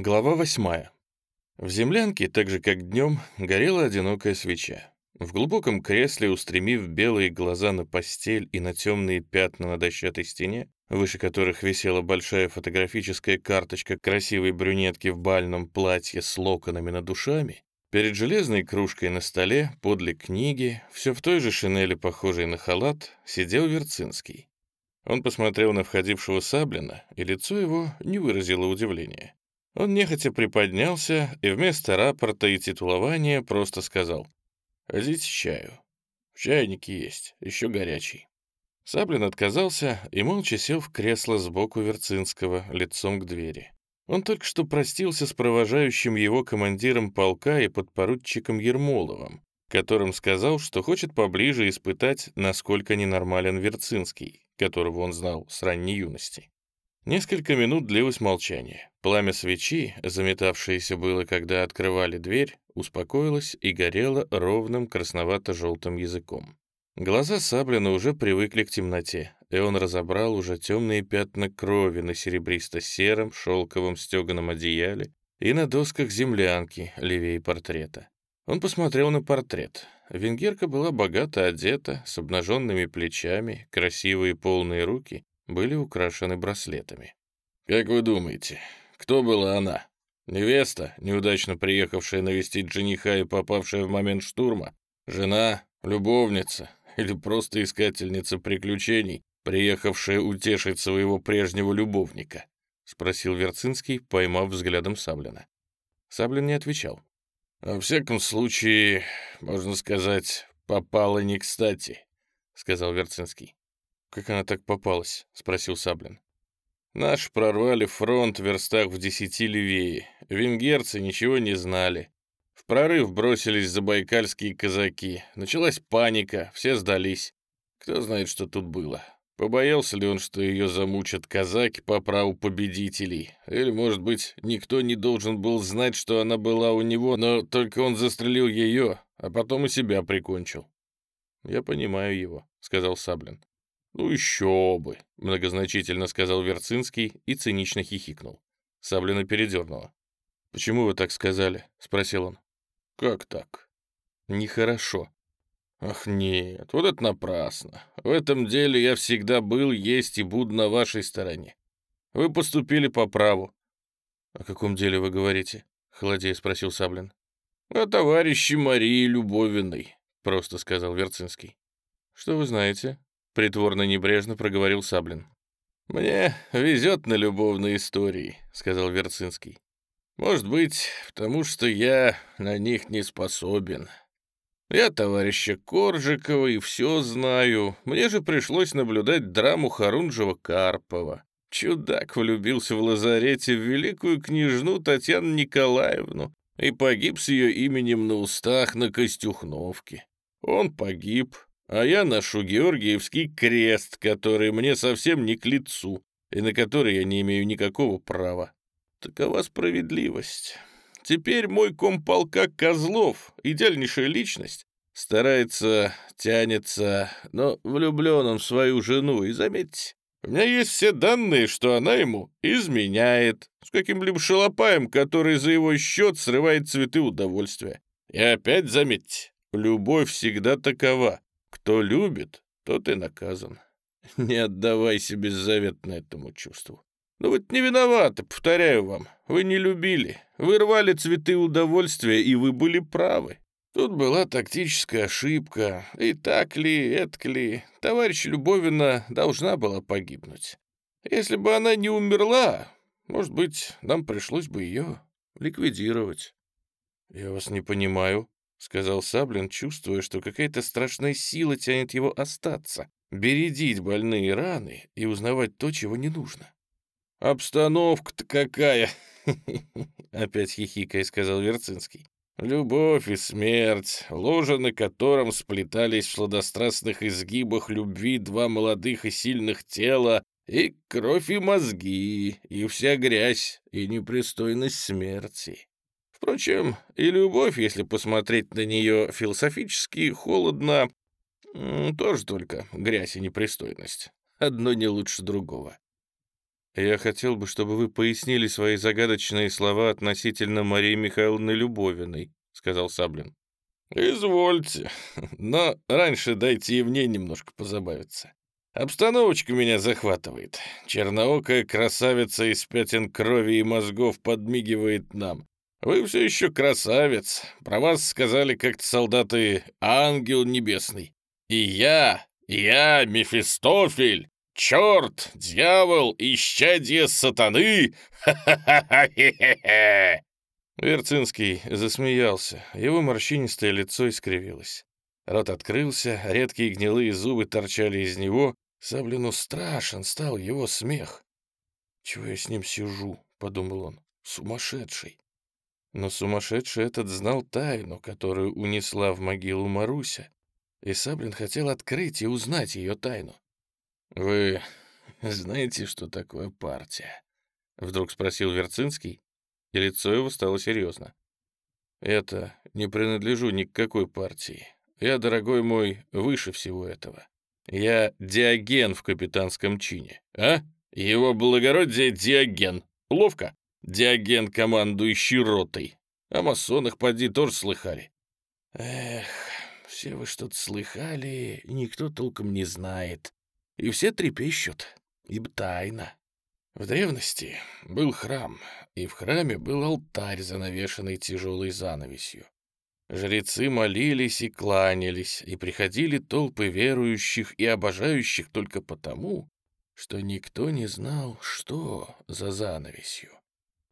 Глава восьмая. В землянке, так же как днем, горела одинокая свеча. В глубоком кресле, устремив белые глаза на постель и на темные пятна на дощатой стене, выше которых висела большая фотографическая карточка красивой брюнетки в бальном платье с локонами над душами, перед железной кружкой на столе, подле книги, все в той же шинели, похожей на халат, сидел Верцинский. Он посмотрел на входившего Саблина, и лицо его не выразило удивления. Он нехотя приподнялся и вместо рапорта и титулования просто сказал «Хотите чаю? В чайнике есть, еще горячий». Саблин отказался и молча сел в кресло сбоку Верцинского, лицом к двери. Он только что простился с провожающим его командиром полка и подпоручиком Ермоловым, которым сказал, что хочет поближе испытать, насколько ненормален Верцинский, которого он знал с ранней юности. Несколько минут длилось молчание. Пламя свечи, заметавшееся было, когда открывали дверь, успокоилось и горело ровным красновато-желтым языком. Глаза Саблина уже привыкли к темноте, и он разобрал уже темные пятна крови на серебристо-сером шелковом стеганом одеяле и на досках землянки левее портрета. Он посмотрел на портрет. Венгерка была богато одета, с обнаженными плечами, красивые полные руки были украшены браслетами. «Как вы думаете, кто была она? Невеста, неудачно приехавшая навестить жениха и попавшая в момент штурма? Жена, любовница или просто искательница приключений, приехавшая утешить своего прежнего любовника?» — спросил Верцинский, поймав взглядом Саблина. Саблин не отвечал. «Во всяком случае, можно сказать, попала не кстати», — сказал Верцинский. «Как она так попалась?» — спросил Саблин. «Наши прорвали фронт в верстах в десяти левее. Венгерцы ничего не знали. В прорыв бросились забайкальские казаки. Началась паника, все сдались. Кто знает, что тут было. Побоялся ли он, что ее замучат казаки по праву победителей? Или, может быть, никто не должен был знать, что она была у него, но только он застрелил ее, а потом и себя прикончил?» «Я понимаю его», — сказал Саблин. «Ну еще бы», — многозначительно сказал Верцинский и цинично хихикнул. Саблина передернула. «Почему вы так сказали?» — спросил он. «Как так?» «Нехорошо». «Ах нет, вот это напрасно. В этом деле я всегда был, есть и буду на вашей стороне. Вы поступили по праву». «О каком деле вы говорите?» — холодея спросил Саблин. «О товарище Марии Любовиной», — просто сказал Верцинский. «Что вы знаете?» Притворно небрежно проговорил Саблин. «Мне везет на любовные истории», — сказал Верцинский. «Может быть, потому что я на них не способен. Я товарища Коржикова и все знаю. Мне же пришлось наблюдать драму Харунжева-Карпова. Чудак влюбился в лазарете в великую княжну Татьяну Николаевну и погиб с ее именем на устах на Костюхновке. Он погиб, а я ношу Георгиевский крест, который мне совсем не к лицу и на который я не имею никакого права. Такова справедливость. Теперь мой комполка Козлов, идеальнейшая личность, старается, тянется, но влюблен он в свою жену, и заметьте, у меня есть все данные, что она ему изменяет с каким-либо шалопаем, который за его счет срывает цветы удовольствия. И опять заметьте, любовь всегда такова. Кто любит, тот и наказан. Не отдавайся беззаветно этому чувству. Ну вот не виноваты, повторяю вам. Вы не любили. Вы рвали цветы удовольствия, и вы были правы. Тут была тактическая ошибка. И так ли, этак ли, товарищ Любовина должна была погибнуть. Если бы она не умерла, может быть, нам пришлось бы ее ликвидировать. Я вас не понимаю, — сказал Саблин, чувствуя, что какая-то страшная сила тянет его остаться, бередить больные раны и узнавать то, чего не нужно. «Обстановка-то какая!» — опять хихикая сказал Верцинский. «Любовь и смерть, ложа на котором сплетались в сладострастных изгибах любви два молодых и сильных тела, и кровь и мозги, и вся грязь, и непристойность смерти. Впрочем, и любовь, если посмотреть на нее философически, холодно, тоже только грязь и непристойность. Одно не лучше другого. Я хотел бы, чтобы вы пояснили свои загадочные слова относительно Марии Михайловны Любовиной, сказал Саблин. Извольте, но раньше дайте и мне немножко позабавиться. Обстановочка меня захватывает. Черноокая красавица из пятен крови и мозгов подмигивает нам. Вы все еще красавец. Про вас сказали как-то солдаты «ангел небесный». И я, я, Мефистофель, черт, дьявол, исчадье сатаны! Ха-ха-ха-хе-хе-хе!» Верцинский засмеялся, его морщинистое лицо искривилось. Рот открылся, редкие гнилые зубы торчали из него, Саблину страшен стал его смех. «Чего я с ним сижу?» — подумал он. «Сумасшедший!» Но сумасшедший этот знал тайну, которую унесла в могилу Маруся, и Саблин хотел открыть и узнать ее тайну. «Вы знаете, что такое партия?» — вдруг спросил Верцинский, и лицо его стало серьезно. «Это не принадлежу ни к какой партии. Я, дорогой мой, выше всего этого. Я Диоген в капитанском чине. А? Его благородие Диоген. Ловко. Диоген, командующий ротой. О масонах, поди, тоже слыхали. Эх, все вы что-то слыхали, никто толком не знает. И все трепещут, ибо тайна. В древности был храм, и в храме был алтарь, занавешенный тяжелой занавесью. Жрецы молились и кланялись, и приходили толпы верующих и обожающих только потому, что никто не знал, что за занавесью.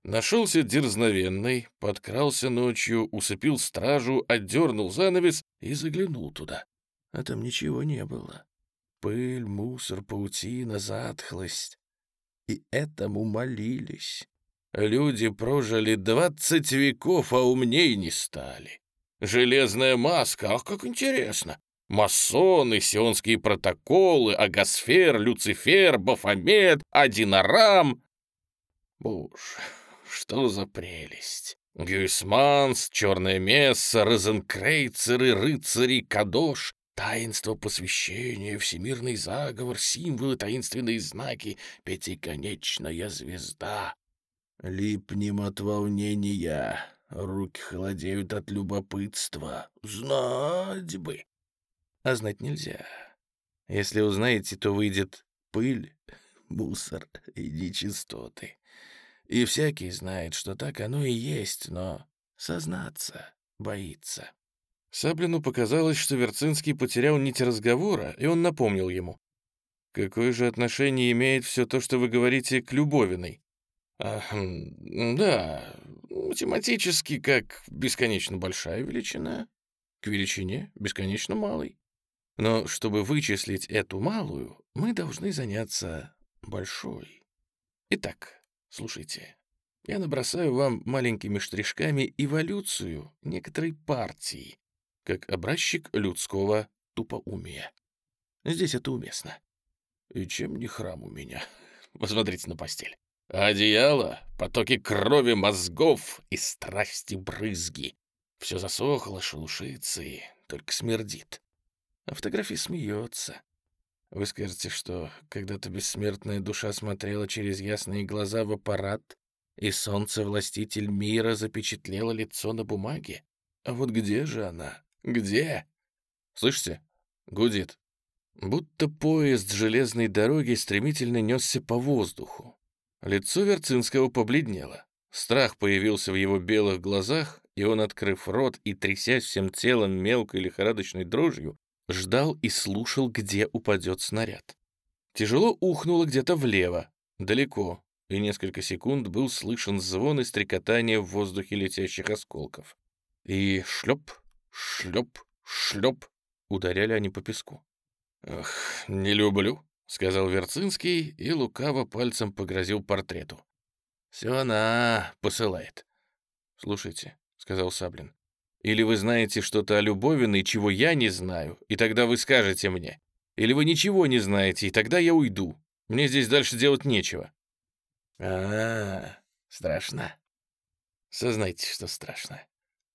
Нашелся дерзновенный, подкрался ночью, усыпил стражу, отдернул занавес и заглянул туда. А там ничего не было. Пыль, мусор, паутина, затхлость. И этому молились. Люди прожили двадцать веков, а умней не стали. Железная маска, ах, как интересно. Масоны, сионские протоколы, Агасфер, Люцифер, Бафомет, Адинарам. Боже, что за прелесть! Гюйсманс, Черное Месса, Розенкрейцеры, Рыцари, Кадош, Таинство посвящения, всемирный заговор, символы, таинственные знаки, пятиконечная звезда. Липнем от волнения, Руки холодеют от любопытства. Знать бы. А знать нельзя. Если узнаете, то выйдет пыль, мусор и нечистоты. И всякий знает, что так оно и есть, но сознаться боится. Саблину показалось, что Верцинский потерял нить разговора, и он напомнил ему. «Какое же отношение имеет все то, что вы говорите, к Любовиной?» а, «Да, математически как бесконечно большая величина к величине бесконечно малой. Но чтобы вычислить эту малую, мы должны заняться большой. Итак, слушайте, я набросаю вам маленькими штришками эволюцию некоторой партии, как образчик людского тупоумия. Здесь это уместно. И чем не храм у меня? Посмотрите на постель. Одеяло, потоки крови мозгов и страсти брызги. Все засохло, шелушится и только смердит. А фотография смеется. Вы скажете, что когда-то бессмертная душа смотрела через ясные глаза в аппарат, и солнце-властитель мира запечатлело лицо на бумаге? А вот где же она? Где? Слышите? Гудит. Будто поезд железной дороги стремительно несся по воздуху. Лицо Верцинского побледнело. Страх появился в его белых глазах, и он, открыв рот и трясясь всем телом мелкой лихорадочной дрожью, ждал и слушал, где упадет снаряд. Тяжело ухнуло где-то влево, далеко, и несколько секунд был слышен звон и стрекотание в воздухе летящих осколков. И шлеп, шлеп, шлеп ударяли они по песку. «Ах, не люблю», — сказал Верцинский и лукаво пальцем погрозил портрету. «Все она посылает». «Слушайте», — сказал Саблин, — «или вы знаете что-то о Любовиной, чего я не знаю, и тогда вы скажете мне. Или вы ничего не знаете, и тогда я уйду. Мне здесь дальше делать нечего». А, -а, -а страшно. Сознайте, что страшно.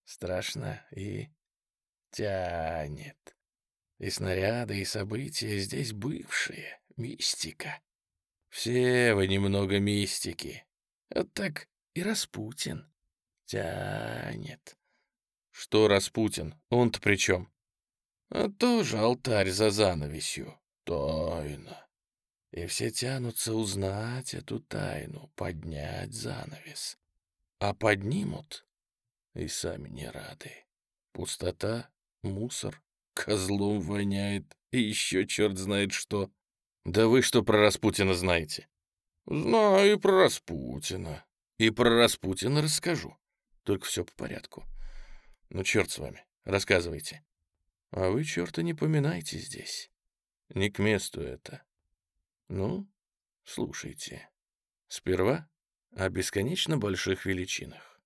Страшно и тянет. И снаряды, и события здесь бывшие. Мистика. Все вы немного мистики. Вот так и Распутин тянет. Что Распутин? Он-то при чем? А тоже алтарь за занавесью. Тайна. И все тянутся узнать эту тайну, поднять занавес. А поднимут и сами не рады. Пустота, мусор, козлом воняет и еще черт знает что. Да вы что про Распутина знаете? Знаю и про Распутина. И про Распутина расскажу. Только все по порядку. Ну, черт с вами, рассказывайте. А вы черта не поминайте здесь. Не к месту это. Ну, слушайте. Сперва о бесконечно больших величинах.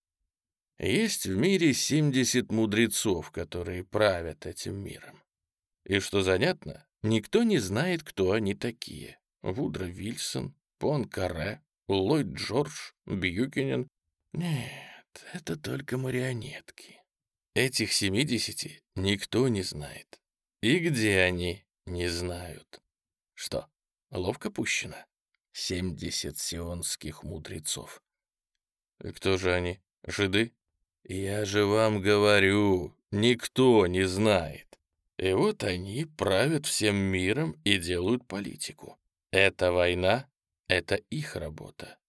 Есть в мире 70 мудрецов, которые правят этим миром. И что занятно, Никто не знает, кто они такие. Вудро Вильсон, Пон Каре, Ллойд Джордж, Бьюкинен. Нет, это только марионетки. Этих семидесяти никто не знает. И где они, не знают. Что, ловко пущено? Семьдесят сионских мудрецов. И кто же они? Жиды? Я же вам говорю, никто не знает. И вот они правят всем миром и делают политику. Эта война — это их работа.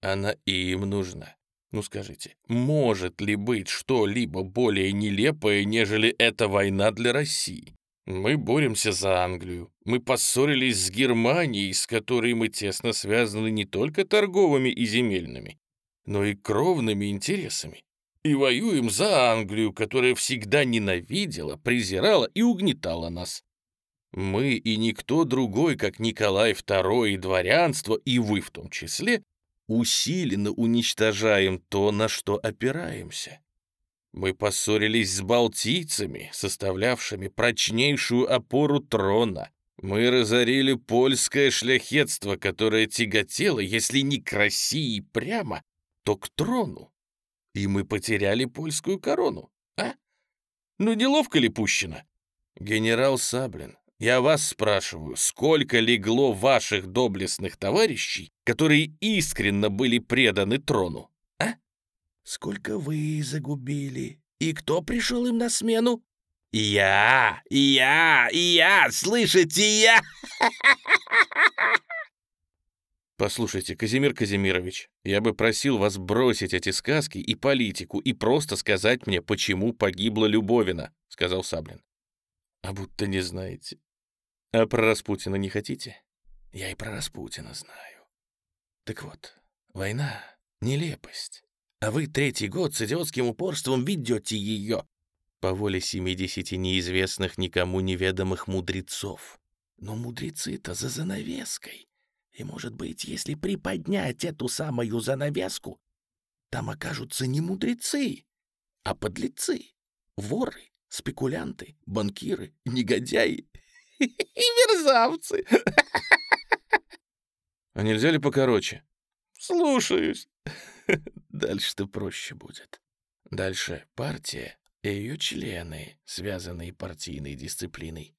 Она им нужна. Ну скажите, может ли быть что-либо более нелепое, нежели эта война для России? Мы боремся за Англию. Мы поссорились с Германией, с которой мы тесно связаны не только торговыми и земельными, но и кровными интересами и воюем за Англию, которая всегда ненавидела, презирала и угнетала нас. Мы и никто другой, как Николай II и дворянство, и вы в том числе, усиленно уничтожаем то, на что опираемся. Мы поссорились с балтийцами, составлявшими прочнейшую опору трона. Мы разорили польское шляхетство, которое тяготело, если не к России прямо, то к трону и мы потеряли польскую корону, а? Ну, неловко ли пущено? Генерал Саблин, я вас спрашиваю, сколько легло ваших доблестных товарищей, которые искренно были преданы трону, а? Сколько вы загубили? И кто пришел им на смену? Я, я, я, слышите, я! «Послушайте, Казимир Казимирович, я бы просил вас бросить эти сказки и политику и просто сказать мне, почему погибла Любовина», — сказал Саблин. «А будто не знаете. А про Распутина не хотите?» «Я и про Распутина знаю. Так вот, война — нелепость. А вы третий год с идиотским упорством ведете ее по воле семидесяти неизвестных никому неведомых мудрецов. Но мудрецы-то за занавеской». И, может быть, если приподнять эту самую занавеску, там окажутся не мудрецы, а подлецы, воры, спекулянты, банкиры, негодяи и мерзавцы. А нельзя ли покороче? Слушаюсь. Дальше-то проще будет. Дальше партия и ее члены, связанные партийной дисциплиной.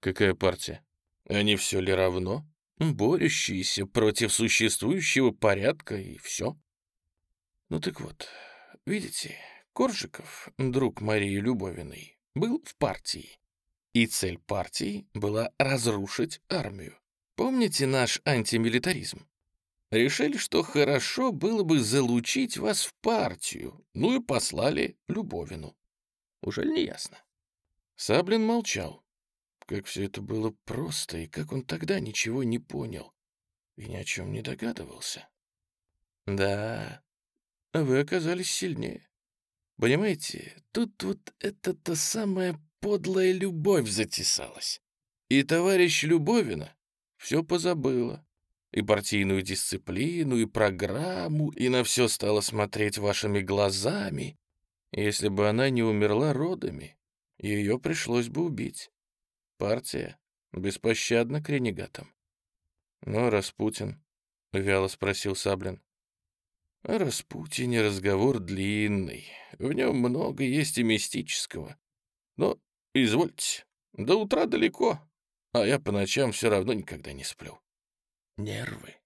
Какая партия? Они все ли равно? борющиеся против существующего порядка, и все. Ну так вот, видите, Коржиков, друг Марии Любовиной, был в партии. И цель партии была разрушить армию. Помните наш антимилитаризм? Решили, что хорошо было бы залучить вас в партию, ну и послали Любовину. Уже не ясно? Саблин молчал. Как все это было просто, и как он тогда ничего не понял и ни о чем не догадывался. Да, вы оказались сильнее. Понимаете, тут вот эта-то самая подлая любовь затесалась. И товарищ Любовина все позабыла. И партийную дисциплину, и программу, и на все стала смотреть вашими глазами. Если бы она не умерла родами, ее пришлось бы убить. Партия беспощадна к ренегатам. «Ну, Распутин?» — вяло спросил Саблин. «О Распутине разговор длинный. В нем много есть и мистического. Но, извольте, до утра далеко, а я по ночам все равно никогда не сплю. Нервы.